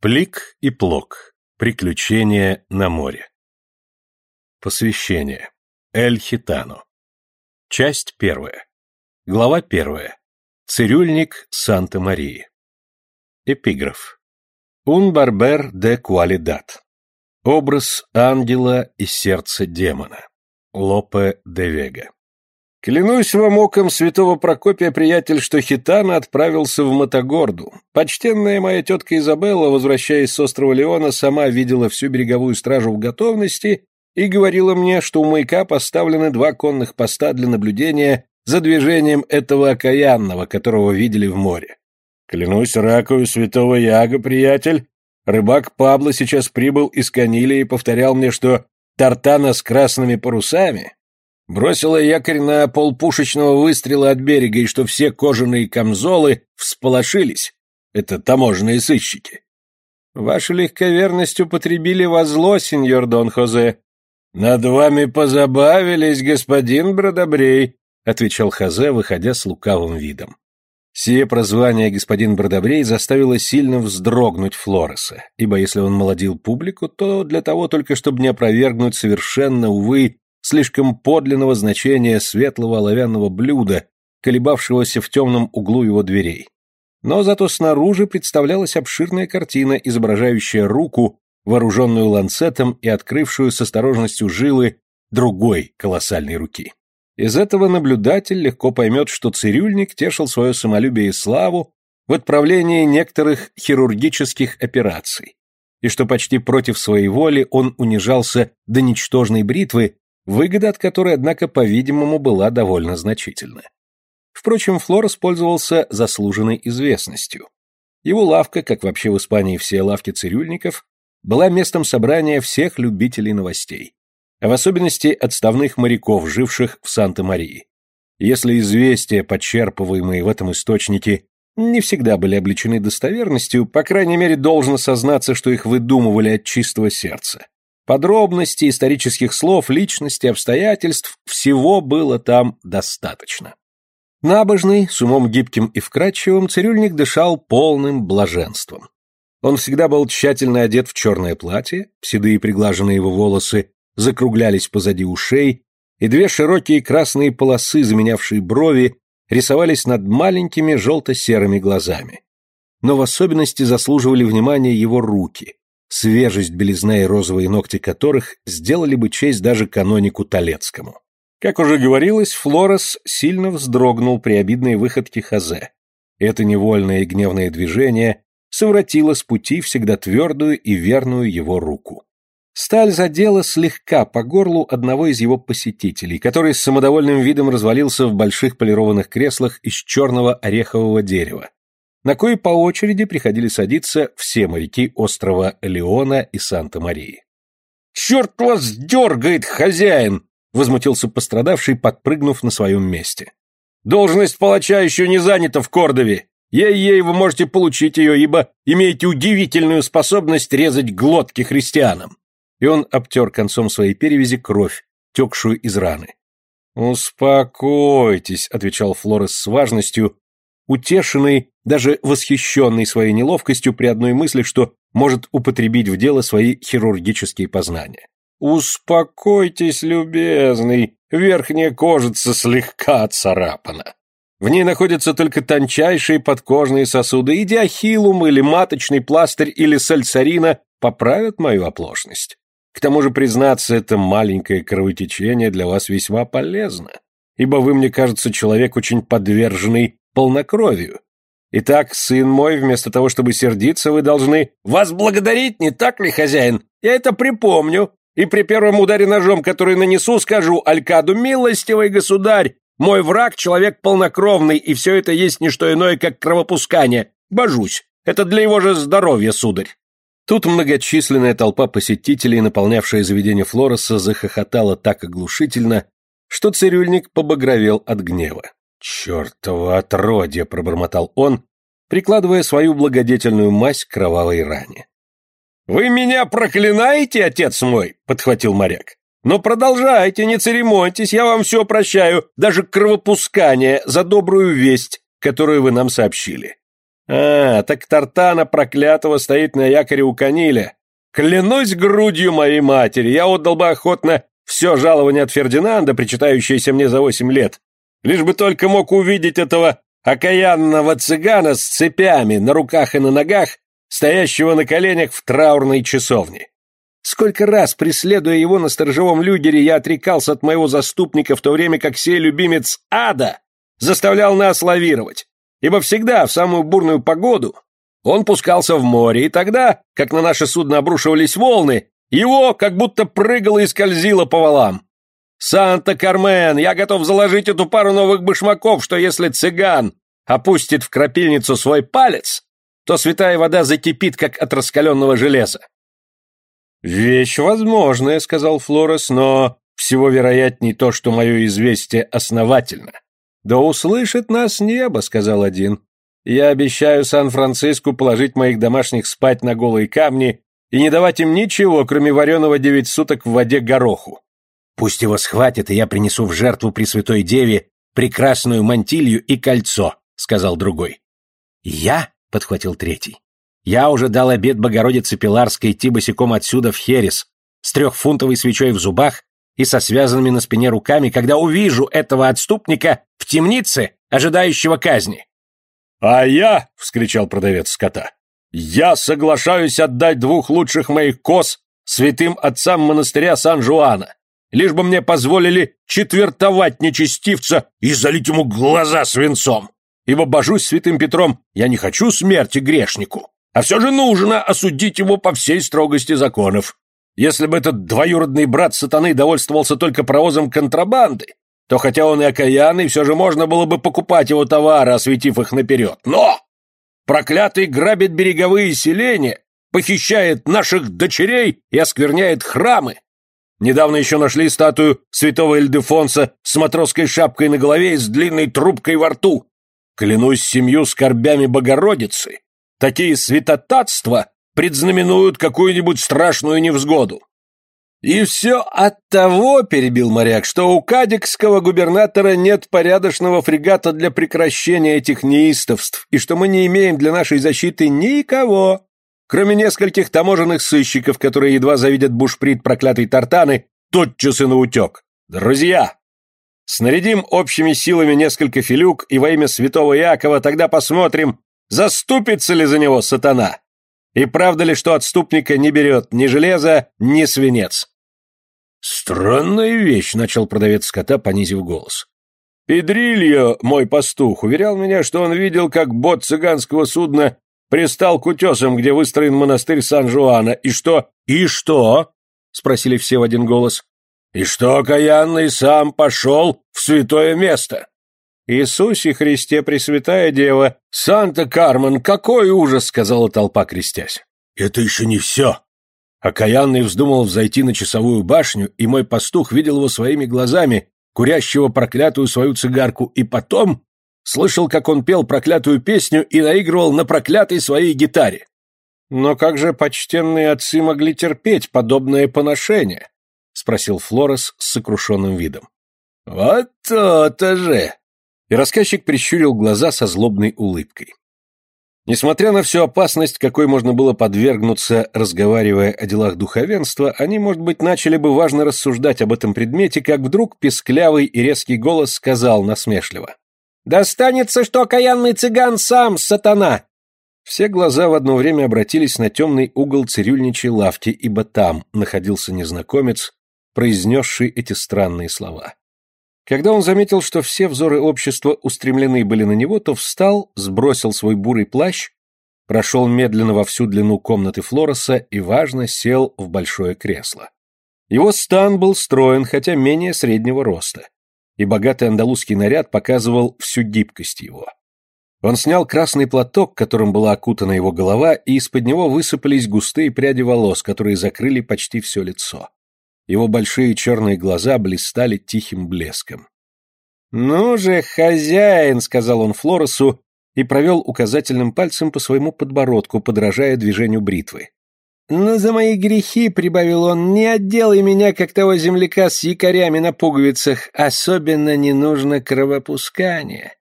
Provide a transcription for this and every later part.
Плик и плок. Приключения на море. Посвящение. Эль Хитано. Часть первая. Глава первая. Цирюльник Санта-Марии. Эпиграф. Un barber de cualidad. Образ ангела и сердце демона. Лопе де Вега. Клянусь вам оком святого Прокопия, приятель, что Хитана отправился в Мотогорду. Почтенная моя тетка Изабелла, возвращаясь с острова Леона, сама видела всю береговую стражу в готовности и говорила мне, что у маяка поставлены два конных поста для наблюдения за движением этого окаянного, которого видели в море. Клянусь ракою святого Яга, приятель, рыбак Пабло сейчас прибыл из Канилии и повторял мне, что тартана с красными парусами Бросила якорь на полпушечного выстрела от берега, и что все кожаные камзолы всполошились. Это таможенные сыщики. Вашу легковерность употребили во зло, сеньор Дон Хозе. Над вами позабавились, господин Бродобрей, отвечал Хозе, выходя с лукавым видом. Сие прозвание господин Бродобрей заставило сильно вздрогнуть Флореса, ибо если он молодил публику, то для того только, чтобы не опровергнуть совершенно, увы, слишком подлинного значения светлого оловянного блюда, колебавшегося в темном углу его дверей. Но зато снаружи представлялась обширная картина, изображающая руку, вооруженную ланцетом и открывшую с осторожностью жилы другой колоссальной руки. Из этого наблюдатель легко поймет, что цирюльник тешил свое самолюбие и славу в отправлении некоторых хирургических операций, и что почти против своей воли он унижался до ничтожной бритвы выгода от которой, однако, по-видимому, была довольно значительна. Впрочем, Флорес пользовался заслуженной известностью. Его лавка, как вообще в Испании все лавки цирюльников, была местом собрания всех любителей новостей, а в особенности отставных моряков, живших в Санта-Марии. Если известия, подчерпываемые в этом источнике, не всегда были обличены достоверностью, по крайней мере, должно сознаться, что их выдумывали от чистого сердца. Подробностей, исторических слов, личности, обстоятельств – всего было там достаточно. Набожный, с умом гибким и вкрадчивым, цирюльник дышал полным блаженством. Он всегда был тщательно одет в черное платье, седые приглаженные его волосы закруглялись позади ушей, и две широкие красные полосы, заменявшие брови, рисовались над маленькими желто-серыми глазами. Но в особенности заслуживали внимания его руки, свежесть белизна и розовые ногти которых сделали бы честь даже канонику Толецкому. Как уже говорилось, Флорес сильно вздрогнул при обидной выходке Хазе. Это невольное и гневное движение совратило с пути всегда твердую и верную его руку. Сталь задела слегка по горлу одного из его посетителей, который с самодовольным видом развалился в больших полированных креслах из черного орехового дерева, на кое по очереди приходили садиться все моряки острова Леона и Санта-Марии. «Черт вас дергает, хозяин!» — возмутился пострадавший, подпрыгнув на своем месте. «Должность палача еще не занята в Кордове. Ей-ей, вы можете получить ее, ибо имеете удивительную способность резать глотки христианам». И он обтер концом своей перевязи кровь, текшую из раны. «Успокойтесь», — отвечал Флорес с важностью, утешенный, даже восхищенный своей неловкостью при одной мысли, что может употребить в дело свои хирургические познания. «Успокойтесь, любезный, верхняя кожица слегка отцарапана. В ней находятся только тончайшие подкожные сосуды, и диахилум или маточный пластырь или сальсарина поправят мою оплошность. К тому же, признаться, это маленькое кровотечение для вас весьма полезно, ибо вы, мне кажется, человек очень подверженный полнокровию. Итак, сын мой, вместо того, чтобы сердиться, вы должны вас благодарить, не так ли, хозяин? Я это припомню. И при первом ударе ножом, который нанесу, скажу Алькаду, милостивый государь, мой враг — человек полнокровный, и все это есть не что иное, как кровопускание. Божусь, это для его же здоровья, сударь. Тут многочисленная толпа посетителей, наполнявшая заведение Флореса, захохотала так оглушительно, что цирюльник побагровел от гнева. «Чертово отродье!» — пробормотал он, прикладывая свою благодетельную мазь к кровавой ране. «Вы меня проклинаете, отец мой?» — подхватил моряк. «Но продолжайте, не церемоньтесь, я вам все прощаю, даже кровопускание за добрую весть, которую вы нам сообщили. А, так Тартана проклятого стоит на якоре у Каниля. Клянусь грудью моей матери, я отдал бы охотно все жалование от Фердинанда, причитающееся мне за восемь лет, лишь бы только мог увидеть этого окаянного цыгана с цепями на руках и на ногах, стоящего на коленях в траурной часовне. Сколько раз, преследуя его на сторожевом люгере, я отрекался от моего заступника, в то время как сей любимец ада заставлял нас лавировать, ибо всегда в самую бурную погоду он пускался в море, и тогда, как на наше судно обрушивались волны, его как будто прыгало и скользило по валам. «Санта-Кармен, я готов заложить эту пару новых башмаков, что если цыган опустит в крапильницу свой палец, то святая вода закипит, как от раскаленного железа». «Вещь возможная», — сказал Флорес, «но всего вероятней то, что мое известие основательно». «Да услышит нас небо», — сказал один. «Я обещаю Сан-Франциску положить моих домашних спать на голые камни и не давать им ничего, кроме вареного девять суток в воде гороху. Пусть его схватят, и я принесу в жертву Пресвятой Деве прекрасную мантилью и кольцо, сказал другой. Я, подхватил третий. Я уже дал обед Богородице Пиларской идти босиком отсюда в Херес, с трехфунтовой свечой в зубах и со связанными на спине руками, когда увижу этого отступника в темнице, ожидающего казни. «А я!» — вскричал продавец скота. Я соглашаюсь отдать двух лучших моих коз святым отцам монастыря Сан-Жуана, лишь бы мне позволили четвертовать нечестивца и залить ему глаза свинцом. Ибо, божусь святым Петром, я не хочу смерти грешнику, а все же нужно осудить его по всей строгости законов. Если бы этот двоюродный брат сатаны довольствовался только провозом контрабанды, то хотя он и окаянный, все же можно было бы покупать его товары, осветив их наперед. Но Проклятый грабит береговые селения, похищает наших дочерей и оскверняет храмы. Недавно еще нашли статую святого Эльдефонса с матросской шапкой на голове и с длинной трубкой во рту. Клянусь семью скорбями Богородицы. Такие святотатства предзнаменуют какую-нибудь страшную невзгоду. «И все от того, — перебил моряк, — что у кадикского губернатора нет порядочного фрегата для прекращения этих неистовств, и что мы не имеем для нашей защиты никого, кроме нескольких таможенных сыщиков, которые едва завидят бушприт проклятой тартаны, тотчас и наутек. Друзья, снарядим общими силами несколько филюк, и во имя святого Иакова тогда посмотрим, заступится ли за него сатана». И правда ли, что отступника не берет ни железо, ни свинец? Странная вещь, начал продавец скота, понизив голос. Педрильо, мой пастух, уверял меня, что он видел, как бот цыганского судна пристал к утесам, где выстроен монастырь Сан-Жуана, и что... И что? Спросили все в один голос. И что окаянный сам пошел в святое место. «Иисусе Христе, Пресвятая Дева! Санта-Кармен, какой ужас!» — сказала толпа, крестясь. «Это еще не все!» Окаянный вздумал взойти на часовую башню, и мой пастух видел его своими глазами, курящего проклятую свою цигарку, и потом слышал, как он пел проклятую песню и наигрывал на проклятой своей гитаре. «Но как же почтенные отцы могли терпеть подобное поношение?» — спросил Флорес с сокрушенным видом. «Вот то-то же!» и рассказчик прищурил глаза со злобной улыбкой. Несмотря на всю опасность, какой можно было подвергнуться, разговаривая о делах духовенства, они, может быть, начали бы важно рассуждать об этом предмете, как вдруг песклявый и резкий голос сказал насмешливо. «Достанется, что окаянный цыган сам, сатана!» Все глаза в одно время обратились на темный угол цирюльничьей лавки, ибо там находился незнакомец, произнесший эти странные слова. Когда он заметил, что все взоры общества устремлены были на него, то встал, сбросил свой бурый плащ, прошел медленно во всю длину комнаты Флореса и, важно, сел в большое кресло. Его стан был строен, хотя менее среднего роста, и богатый андалузский наряд показывал всю гибкость его. Он снял красный платок, которым была окутана его голова, и из-под него высыпались густые пряди волос, которые закрыли почти все лицо. Его большие черные глаза блистали тихим блеском. «Ну же, хозяин!» — сказал он Флоресу и провел указательным пальцем по своему подбородку, подражая движению бритвы. «Но за мои грехи, — прибавил он, — не отделай меня, как того земляка с якорями на пуговицах, особенно не нужно кровопускания.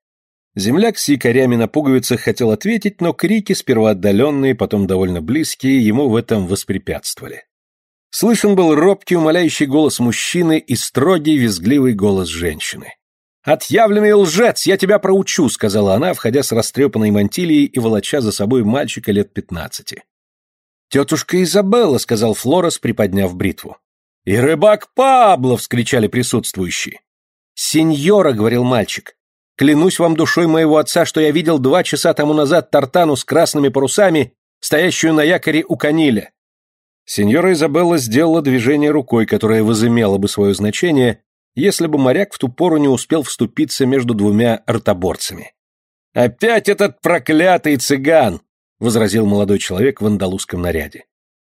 Земляк с якорями на пуговицах хотел ответить, но крики, сперва отдаленные, потом довольно близкие, ему в этом воспрепятствовали. Слышен был робкий, умоляющий голос мужчины и строгий, визгливый голос женщины. «Отъявленный лжец, я тебя проучу», — сказала она, входя с растрепанной мантилией и волоча за собой мальчика лет пятнадцати. «Тетушка Изабелла», — сказал Флорес, приподняв бритву. «И рыбак Пабло!» — вскричали присутствующие. «Сеньора», — говорил мальчик, — «клянусь вам душой моего отца, что я видел два часа тому назад тартану с красными парусами, стоящую на якоре у Каниля». Сеньора Изабелла сделала движение рукой, которое возымело бы свое значение, если бы моряк в ту пору не успел вступиться между двумя артоборцами. «Опять этот проклятый цыган!» — возразил молодой человек в андалузском наряде.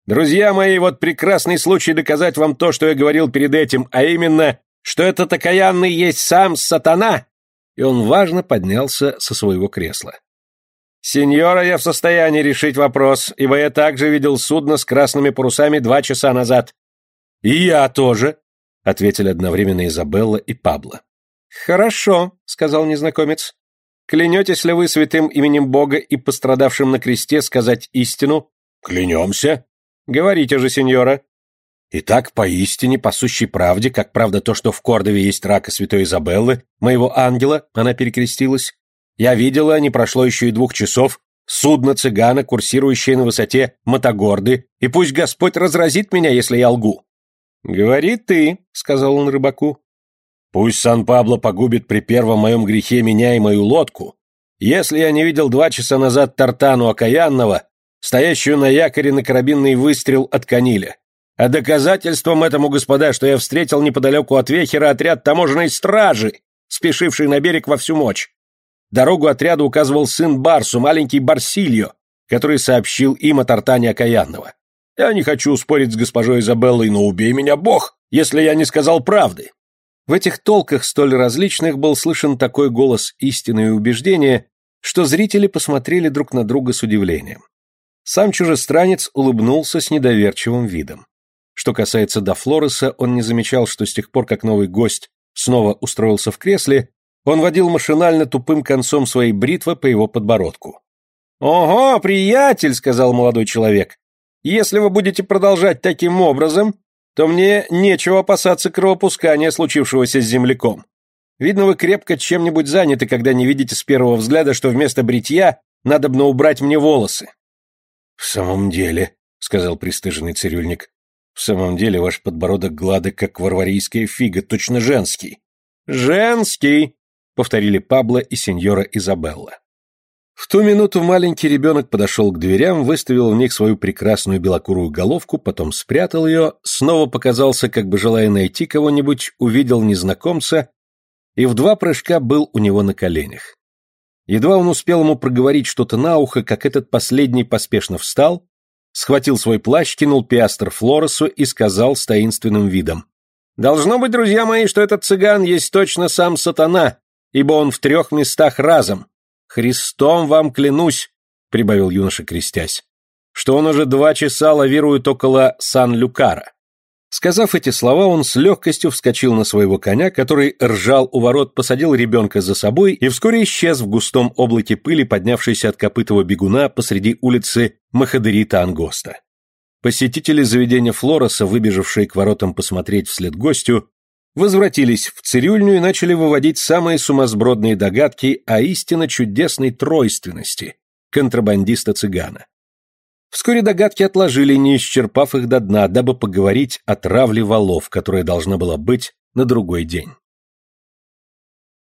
«Друзья мои, вот прекрасный случай доказать вам то, что я говорил перед этим, а именно, что этот окаянный есть сам сатана!» И он важно поднялся со своего кресла. «Сеньора, я в состоянии решить вопрос, ибо я также видел судно с красными парусами два часа назад». «И я тоже», — ответили одновременно Изабелла и Пабло. «Хорошо», — сказал незнакомец. «Клянетесь ли вы святым именем Бога и пострадавшим на кресте сказать истину?» «Клянемся». «Говорите же, сеньора». «Итак, поистине, по сущей правде, как правда то, что в Кордове есть рака святой Изабеллы, моего ангела, она перекрестилась, я видела, не прошло еще и двух часов, судно цыгана, курсирующее на высоте Мотогорды, и пусть Господь разразит меня, если я лгу. «Говори ты», — сказал он рыбаку. «Пусть Сан-Пабло погубит при первом моем грехе меня и мою лодку, если я не видел два часа назад Тартану Окаянного, стоящую на якоре на карабинный выстрел от Каниля. А доказательством этому, господа, что я встретил неподалеку от Вехера отряд таможенной стражи, спешивший на берег во всю мощь. Дорогу отряду указывал сын Барсу, маленький Барсильо, который сообщил им о Тартане Окаянного. Я не хочу спорить с госпожой Изабеллой, но убей меня, Бог, если я не сказал правды. В этих толках столь различных был слышен такой голос истины и убеждения, что зрители посмотрели друг на друга с удивлением. Сам чужестранец улыбнулся с недоверчивым видом. Что касается до Флореса, он не замечал, что с тех пор, как новый гость снова устроился в кресле, он водил машинально тупым концом своей бритвы по его подбородку. «Ого, приятель!» — сказал молодой человек. Если вы будете продолжать таким образом, то мне нечего опасаться кровопускания, случившегося с земляком. Видно, вы крепко чем-нибудь заняты, когда не видите с первого взгляда, что вместо бритья надобно убрать мне волосы. — В самом деле, — сказал пристыженный цирюльник, — в самом деле ваш подбородок гладок, как варварийская фига, точно женский. — Женский, — повторили Пабло и сеньора Изабелла. В ту минуту маленький ребенок подошел к дверям, выставил в них свою прекрасную белокурую головку, потом спрятал ее, снова показался, как бы желая найти кого-нибудь, увидел незнакомца и в два прыжка был у него на коленях. Едва он успел ему проговорить что-то на ухо, как этот последний поспешно встал, схватил свой плащ, кинул пиастр Флоресу и сказал с таинственным видом. «Должно быть, друзья мои, что этот цыган есть точно сам сатана, ибо он в трех местах разом, «Христом вам клянусь», — прибавил юноша, крестясь, «что он уже два часа лавирует около Сан-Люкара». Сказав эти слова, он с легкостью вскочил на своего коня, который ржал у ворот, посадил ребенка за собой и вскоре исчез в густом облаке пыли, поднявшейся от копытого бегуна посреди улицы Махадерита Ангоста. Посетители заведения Флореса, выбежавшие к воротам посмотреть вслед гостю, возвратились в цирюльню и начали выводить самые сумасбродные догадки о истинно чудесной тройственности контрабандиста-цыгана. Вскоре догадки отложили, не исчерпав их до дна, дабы поговорить о травле валов, которая должна была быть на другой день.